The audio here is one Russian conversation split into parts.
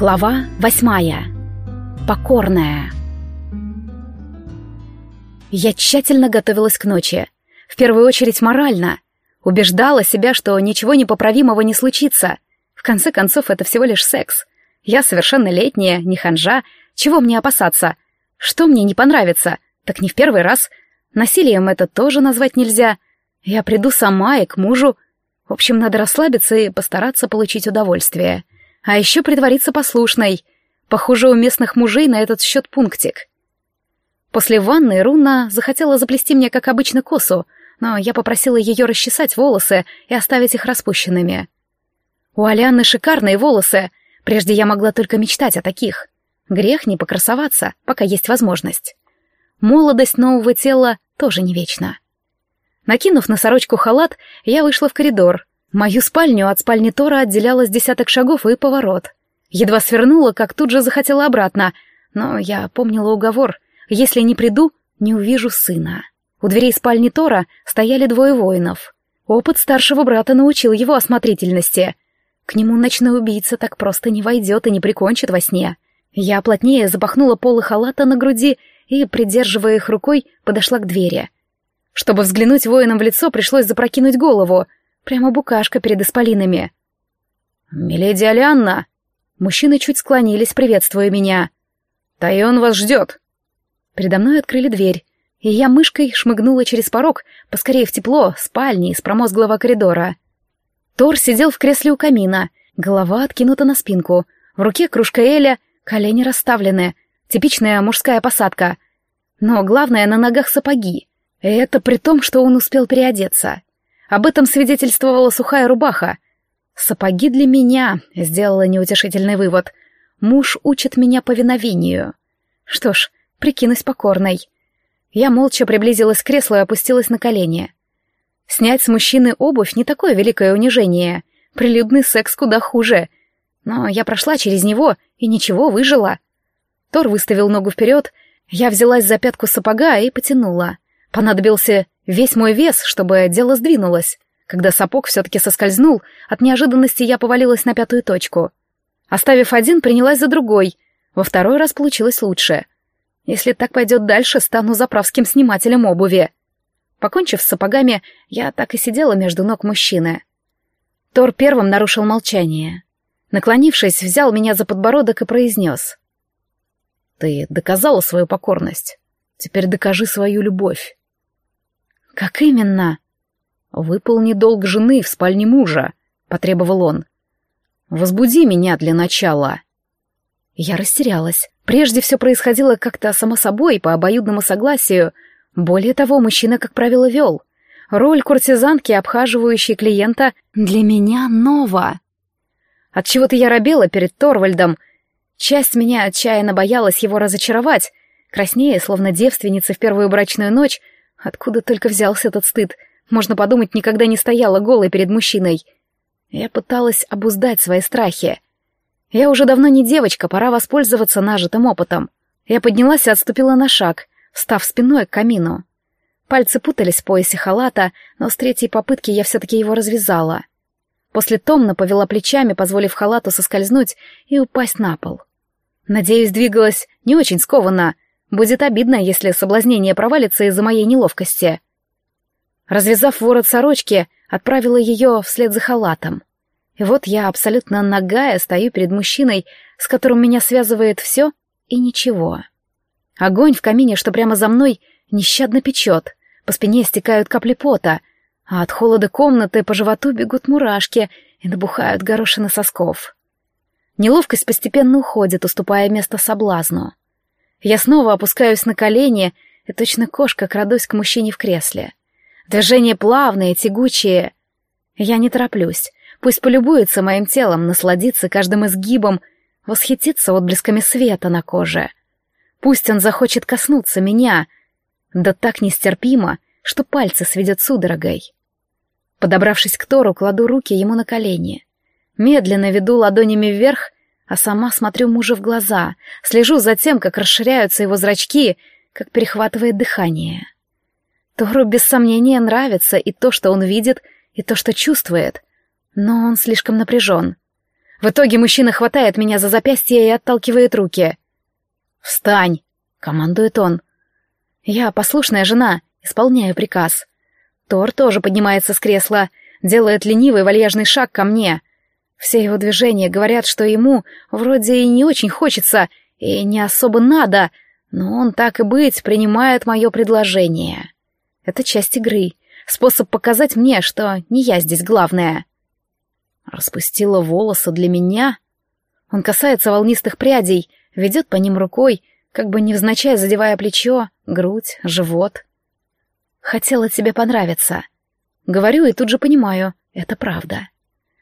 Глава восьмая. Покорная. Я тщательно готовилась к ночи. В первую очередь морально. Убеждала себя, что ничего непоправимого не случится. В конце концов, это всего лишь секс. Я совершеннолетняя, не ханжа. Чего мне опасаться? Что мне не понравится? Так не в первый раз. Насилием это тоже назвать нельзя. Я приду сама и к мужу. В общем, надо расслабиться и постараться получить удовольствие. — а еще притвориться послушной. Похоже, у местных мужей на этот счет пунктик. После ванны Руна захотела заплести мне, как обычно, косу, но я попросила ее расчесать волосы и оставить их распущенными. У Алианны шикарные волосы. Прежде я могла только мечтать о таких. Грех не покрасоваться, пока есть возможность. Молодость нового тела тоже не вечна. Накинув на сорочку халат, я вышла в коридор — Мою спальню от спальни Тора отделялось десяток шагов и поворот. Едва свернула, как тут же захотела обратно, но я помнила уговор. Если не приду, не увижу сына. У дверей спальни Тора стояли двое воинов. Опыт старшего брата научил его осмотрительности. К нему ночной убийца так просто не войдет и не прикончит во сне. Я плотнее запахнула полы халата на груди и, придерживая их рукой, подошла к двери. Чтобы взглянуть воинам в лицо, пришлось запрокинуть голову — Прямо букашка перед исполинами. «Миледи Алианна!» Мужчины чуть склонились, приветствуя меня. «Тайон вас ждет!» Передо мной открыли дверь, и я мышкой шмыгнула через порог, поскорее в тепло, спальни из промозглого коридора. Тор сидел в кресле у камина, голова откинута на спинку, в руке кружка Эля, колени расставлены, типичная мужская посадка. Но главное, на ногах сапоги. И это при том, что он успел переодеться. Об этом свидетельствовала сухая рубаха. «Сапоги для меня», — сделала неутешительный вывод. «Муж учит меня повиновению». Что ж, прикинусь покорной. Я молча приблизилась к креслу и опустилась на колени. Снять с мужчины обувь не такое великое унижение. Прилюдный секс куда хуже. Но я прошла через него и ничего, выжила. Тор выставил ногу вперед, я взялась за пятку сапога и потянула. Понадобился весь мой вес, чтобы дело сдвинулось. Когда сапог все-таки соскользнул, от неожиданности я повалилась на пятую точку. Оставив один, принялась за другой. Во второй раз получилось лучше. Если так пойдет дальше, стану заправским снимателем обуви. Покончив с сапогами, я так и сидела между ног мужчины. Тор первым нарушил молчание. Наклонившись, взял меня за подбородок и произнес. «Ты доказала свою покорность. Теперь докажи свою любовь». «Как именно?» «Выполни долг жены в спальне мужа», — потребовал он. «Возбуди меня для начала». Я растерялась. Прежде все происходило как-то само собой, по обоюдному согласию. Более того, мужчина, как правило, вел. Роль куртизанки, обхаживающей клиента, для меня нова. Отчего-то я робела перед Торвальдом. Часть меня отчаянно боялась его разочаровать. Краснее, словно девственница в первую брачную ночь, Откуда только взялся этот стыд? Можно подумать, никогда не стояла голой перед мужчиной. Я пыталась обуздать свои страхи. Я уже давно не девочка, пора воспользоваться нажитым опытом. Я поднялась и отступила на шаг, встав спиной к камину. Пальцы путались в поясе халата, но с третьей попытки я все-таки его развязала. После томно повела плечами, позволив халату соскользнуть и упасть на пол. Надеюсь, двигалась не очень скованно, Будет обидно, если соблазнение провалится из-за моей неловкости. Развязав ворот сорочки, отправила ее вслед за халатом. И вот я абсолютно нагая стою перед мужчиной, с которым меня связывает все и ничего. Огонь в камине, что прямо за мной, нещадно печет, по спине стекают капли пота, а от холода комнаты по животу бегут мурашки и набухают горошины сосков. Неловкость постепенно уходит, уступая место соблазну. Я снова опускаюсь на колени и точно кошка крадусь к мужчине в кресле. Движения плавные, тягучие. Я не тороплюсь. Пусть полюбуется моим телом, насладится каждым изгибом, восхитится отблесками света на коже. Пусть он захочет коснуться меня, да так нестерпимо, что пальцы сведет судорогой. Подобравшись к Тору, кладу руки ему на колени. Медленно веду ладонями вверх а сама смотрю мужа в глаза, слежу за тем, как расширяются его зрачки, как перехватывает дыхание. Тору без сомнения нравится и то, что он видит, и то, что чувствует, но он слишком напряжен. В итоге мужчина хватает меня за запястье и отталкивает руки. «Встань!» — командует он. Я послушная жена, исполняю приказ. Тор тоже поднимается с кресла, делает ленивый вальяжный шаг ко мне. Все его движения говорят, что ему вроде и не очень хочется, и не особо надо, но он так и быть принимает мое предложение. Это часть игры, способ показать мне, что не я здесь главная. Распустила волосы для меня. Он касается волнистых прядей, ведет по ним рукой, как бы невзначай задевая плечо, грудь, живот. Хотела тебе понравиться. Говорю и тут же понимаю, это правда.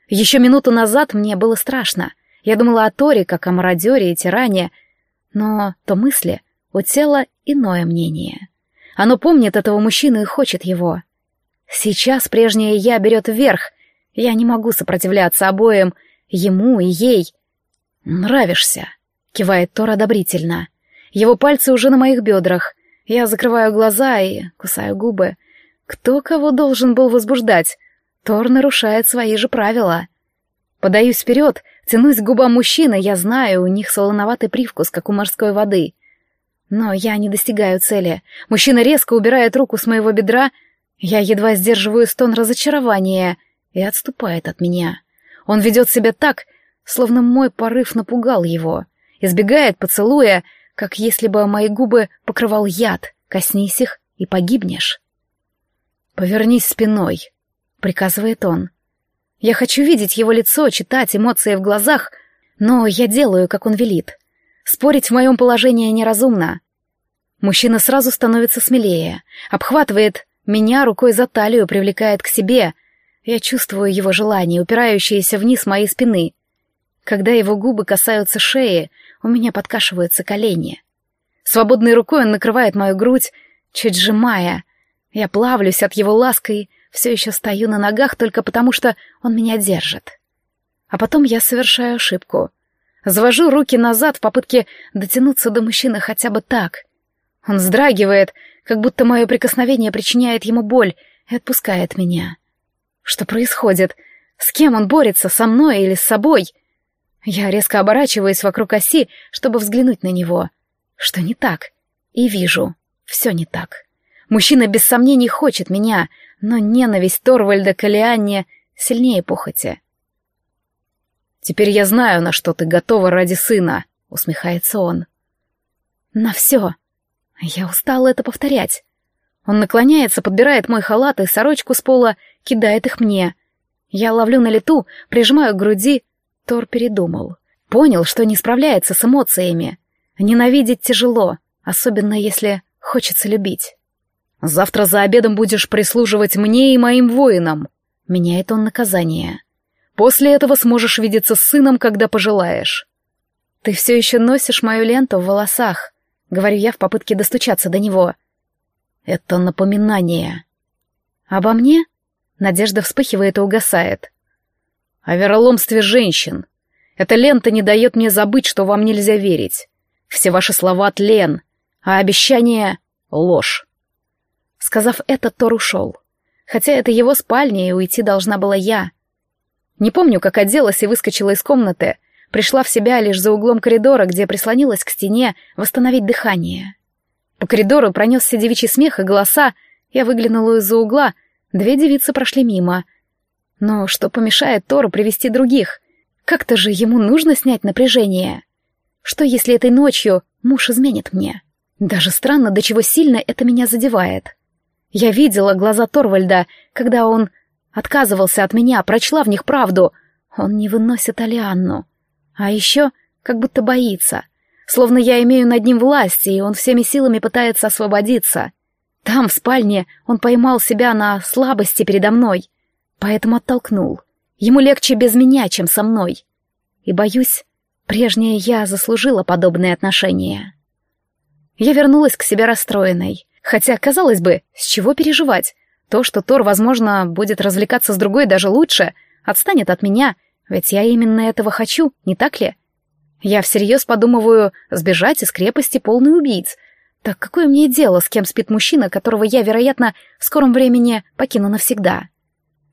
Еще минуту назад мне было страшно. Я думала о Торе, как о мародере и тиране, но то мысли, у тела иное мнение. Оно помнит этого мужчину и хочет его. Сейчас прежнее «я» берет вверх, я не могу сопротивляться обоим, ему и ей. «Нравишься», — кивает Тор одобрительно. Его пальцы уже на моих бедрах. Я закрываю глаза и кусаю губы. Кто кого должен был возбуждать? Тор нарушает свои же правила. Подаюсь вперед, тянусь к губам мужчины, я знаю, у них солоноватый привкус, как у морской воды. Но я не достигаю цели. Мужчина резко убирает руку с моего бедра, я едва сдерживаю стон разочарования — и отступает от меня. Он ведет себя так, словно мой порыв напугал его, избегает поцелуя, как если бы мои губы покрывал яд, коснись их и погибнешь. «Повернись спиной», — приказывает он. Я хочу видеть его лицо, читать эмоции в глазах, но я делаю, как он велит. Спорить в моем положении неразумно. Мужчина сразу становится смелее, обхватывает меня рукой за талию, привлекает к себе — я чувствую его желание, упирающееся вниз моей спины. Когда его губы касаются шеи, у меня подкашиваются колени. Свободной рукой он накрывает мою грудь, чуть сжимая. Я плавлюсь от его ласки, все еще стою на ногах только потому, что он меня держит. А потом я совершаю ошибку. Завожу руки назад в попытке дотянуться до мужчины хотя бы так. Он вздрагивает, как будто мое прикосновение причиняет ему боль, и отпускает меня. Что происходит? С кем он борется, со мной или с собой? Я резко оборачиваюсь вокруг оси, чтобы взглянуть на него. Что не так? И вижу, все не так. Мужчина без сомнений хочет меня, но ненависть Торвальда к Элианне сильнее похоти. «Теперь я знаю, на что ты готова ради сына», — усмехается он. «На все. Я устала это повторять. Он наклоняется, подбирает мой халат и сорочку с пола, кидает их мне. Я ловлю на лету, прижимаю к груди. Тор передумал. Понял, что не справляется с эмоциями. Ненавидеть тяжело, особенно если хочется любить. «Завтра за обедом будешь прислуживать мне и моим воинам», — меняет он наказание. «После этого сможешь видеться с сыном, когда пожелаешь». «Ты все еще носишь мою ленту в волосах», — говорю я в попытке достучаться до него. — это напоминание. Обо мне? Надежда вспыхивает и угасает. О вероломстве женщин. Эта лента не дает мне забыть, что вам нельзя верить. Все ваши слова — тлен, а обещание — ложь. Сказав это, Тор ушел. Хотя это его спальня, и уйти должна была я. Не помню, как оделась и выскочила из комнаты. Пришла в себя лишь за углом коридора, где прислонилась к стене восстановить дыхание. По коридору пронесся девичий смех и голоса. Я выглянула из-за угла. Две девицы прошли мимо. Но что помешает Тору привести других? Как-то же ему нужно снять напряжение. Что, если этой ночью муж изменит мне? Даже странно, до чего сильно это меня задевает. Я видела глаза Торвальда, когда он отказывался от меня, прочла в них правду. Он не выносит Алианну. А еще как будто боится — словно я имею над ним власть, и он всеми силами пытается освободиться. Там, в спальне, он поймал себя на слабости передо мной, поэтому оттолкнул. Ему легче без меня, чем со мной. И, боюсь, прежняя я заслужила подобные отношения. Я вернулась к себе расстроенной. Хотя, казалось бы, с чего переживать? То, что Тор, возможно, будет развлекаться с другой даже лучше, отстанет от меня, ведь я именно этого хочу, не так ли? Я всерьез подумываю сбежать из крепости полный убийц. Так какое мне дело, с кем спит мужчина, которого я, вероятно, в скором времени покину навсегда?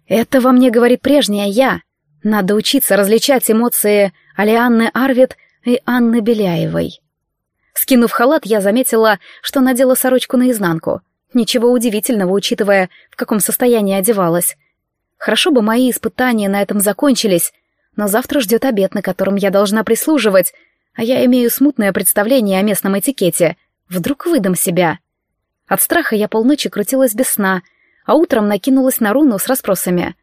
Это во мне говорит прежняя я. Надо учиться различать эмоции Алианны Арвид и Анны Беляевой. Скинув халат, я заметила, что надела сорочку наизнанку. Ничего удивительного, учитывая, в каком состоянии одевалась. Хорошо бы мои испытания на этом закончились, но завтра ждет обед, на котором я должна прислуживать, а я имею смутное представление о местном этикете. Вдруг выдам себя. От страха я полночи крутилась без сна, а утром накинулась на руну с расспросами.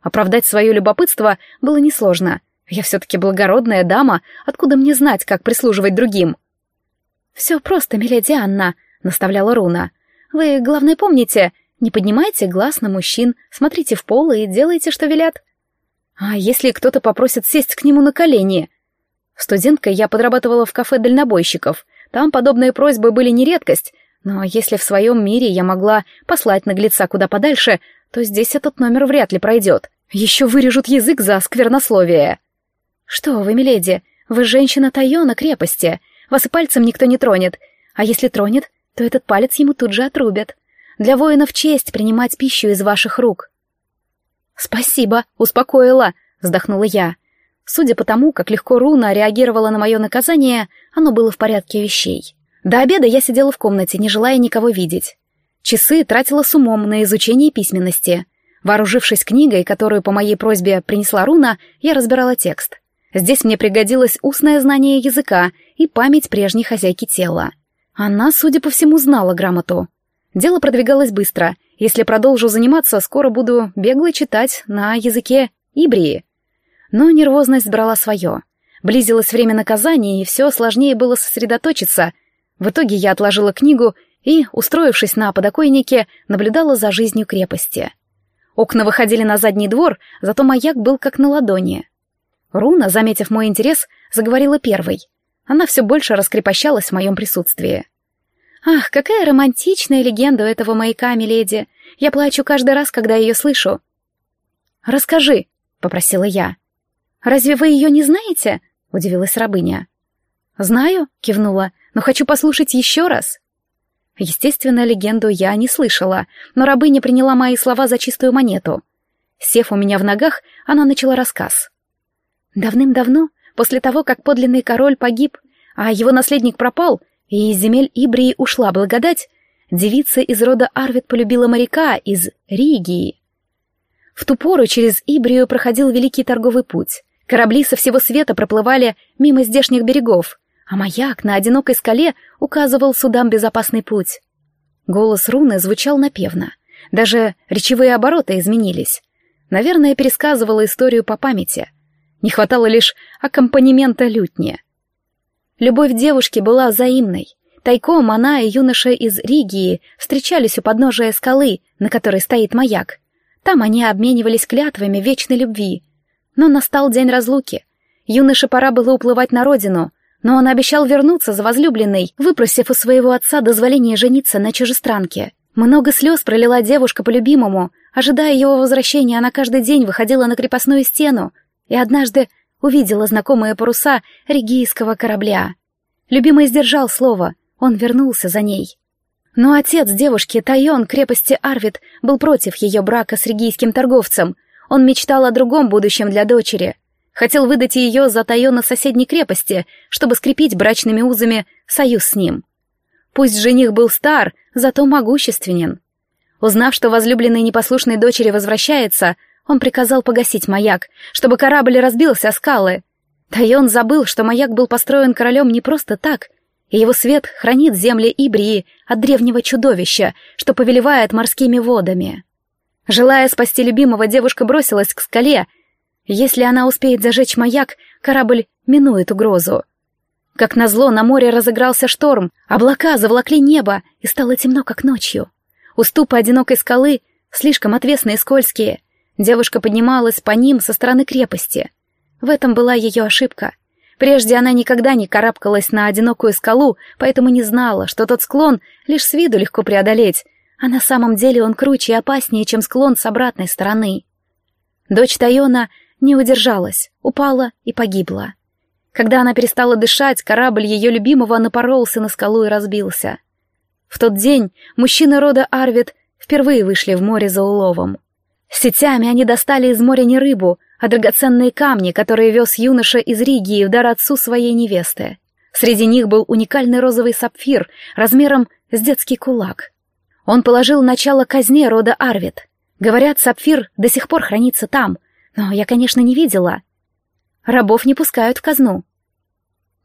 Оправдать свое любопытство было несложно. Я все-таки благородная дама, откуда мне знать, как прислуживать другим? «Все просто, миледи Анна», — наставляла руна. «Вы, главное, помните, не поднимайте глаз на мужчин, смотрите в пол и делайте, что велят». «А если кто-то попросит сесть к нему на колени?» Студенткой я подрабатывала в кафе дальнобойщиков. Там подобные просьбы были не редкость, но если в своем мире я могла послать наглеца куда подальше, то здесь этот номер вряд ли пройдет. Еще вырежут язык за сквернословие. «Что вы, миледи, вы женщина Тайона крепости. Вас и пальцем никто не тронет. А если тронет, то этот палец ему тут же отрубят. Для воинов честь принимать пищу из ваших рук». «Спасибо, успокоила», — вздохнула я. Судя по тому, как легко Руна реагировала на мое наказание, оно было в порядке вещей. До обеда я сидела в комнате, не желая никого видеть. Часы тратила с умом на изучение письменности. Вооружившись книгой, которую по моей просьбе принесла Руна, я разбирала текст. Здесь мне пригодилось устное знание языка и память прежней хозяйки тела. Она, судя по всему, знала грамоту. Дело продвигалось быстро. Если продолжу заниматься, скоро буду бегло читать на языке ибрии. Но нервозность брала свое. Близилось время наказания, и все сложнее было сосредоточиться. В итоге я отложила книгу и, устроившись на подоконнике, наблюдала за жизнью крепости. Окна выходили на задний двор, зато маяк был как на ладони. Руна, заметив мой интерес, заговорила первой. Она все больше раскрепощалась в моем присутствии. «Ах, какая романтичная легенда у этого маяка, миледи! Я плачу каждый раз, когда ее слышу». «Расскажи», — попросила я. «Разве вы ее не знаете?» — удивилась рабыня. «Знаю», — кивнула, — «но хочу послушать еще раз». Естественно, легенду я не слышала, но рабыня приняла мои слова за чистую монету. Сев у меня в ногах, она начала рассказ. Давным-давно, после того, как подлинный король погиб, а его наследник пропал, и из земель Ибрии ушла благодать, девица из рода Арвид полюбила моряка из Ригии. В ту пору через Ибрию проходил великий торговый путь. Корабли со всего света проплывали мимо здешних берегов, а маяк на одинокой скале указывал судам безопасный путь. Голос руны звучал напевно. Даже речевые обороты изменились. Наверное, пересказывала историю по памяти — не хватало лишь аккомпанемента лютни. Любовь девушки была взаимной. Тайком она и юноша из Ригии встречались у подножия скалы, на которой стоит маяк. Там они обменивались клятвами вечной любви. Но настал день разлуки. Юноше пора было уплывать на родину, но он обещал вернуться за возлюбленной, выпросив у своего отца дозволение жениться на чужестранке. Много слез пролила девушка по любимому. Ожидая его возвращения, она каждый день выходила на крепостную стену, и однажды увидела знакомые паруса регийского корабля. Любимый сдержал слово, он вернулся за ней. Но отец девушки, Тайон крепости Арвид, был против ее брака с регийским торговцем. Он мечтал о другом будущем для дочери. Хотел выдать ее за Тайона соседней крепости, чтобы скрепить брачными узами союз с ним. Пусть жених был стар, зато могущественен. Узнав, что возлюбленный непослушной дочери возвращается, он приказал погасить маяк, чтобы корабль разбился о скалы. Тайон забыл, что маяк был построен королем не просто так, и его свет хранит земли Ибрии от древнего чудовища, что повелевает морскими водами. Желая спасти любимого, девушка бросилась к скале. Если она успеет зажечь маяк, корабль минует угрозу. Как назло, на море разыгрался шторм, облака заволокли небо, и стало темно, как ночью. Уступы одинокой скалы слишком отвесные и скользкие — Девушка поднималась по ним со стороны крепости. В этом была ее ошибка. Прежде она никогда не карабкалась на одинокую скалу, поэтому не знала, что тот склон лишь с виду легко преодолеть, а на самом деле он круче и опаснее, чем склон с обратной стороны. Дочь Тайона не удержалась, упала и погибла. Когда она перестала дышать, корабль ее любимого напоролся на скалу и разбился. В тот день мужчины рода Арвид впервые вышли в море за уловом. Сетями они достали из моря не рыбу, а драгоценные камни, которые вез юноша из Риги в дар отцу своей невесты. Среди них был уникальный розовый сапфир размером с детский кулак. Он положил начало казне рода Арвид. Говорят, сапфир до сих пор хранится там, но я, конечно, не видела. Рабов не пускают в казну.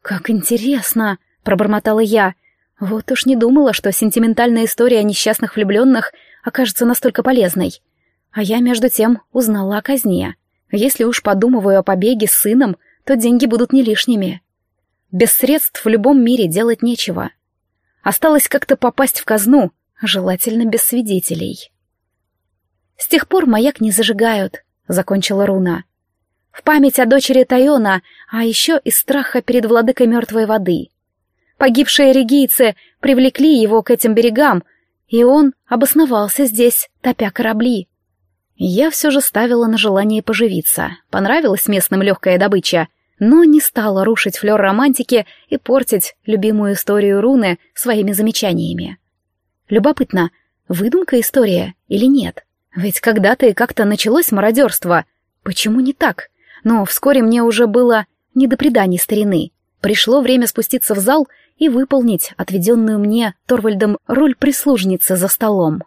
«Как интересно!» — пробормотала я. Вот уж не думала, что сентиментальная история о несчастных влюбленных окажется настолько полезной. А я, между тем, узнала о казне. Если уж подумываю о побеге с сыном, то деньги будут не лишними. Без средств в любом мире делать нечего. Осталось как-то попасть в казну, желательно без свидетелей. С тех пор маяк не зажигают, закончила Руна. В память о дочери Тайона, а еще из страха перед владыкой мертвой воды. Погибшие регийцы привлекли его к этим берегам, и он обосновался здесь, топя корабли. Я все же ставила на желание поживиться. Понравилась местным легкая добыча, но не стала рушить флер романтики и портить любимую историю руны своими замечаниями. Любопытно, выдумка история или нет? Ведь когда-то и как-то началось мародерство. Почему не так? Но вскоре мне уже было не до преданий старины. Пришло время спуститься в зал и выполнить отведенную мне Торвальдом роль прислужницы за столом.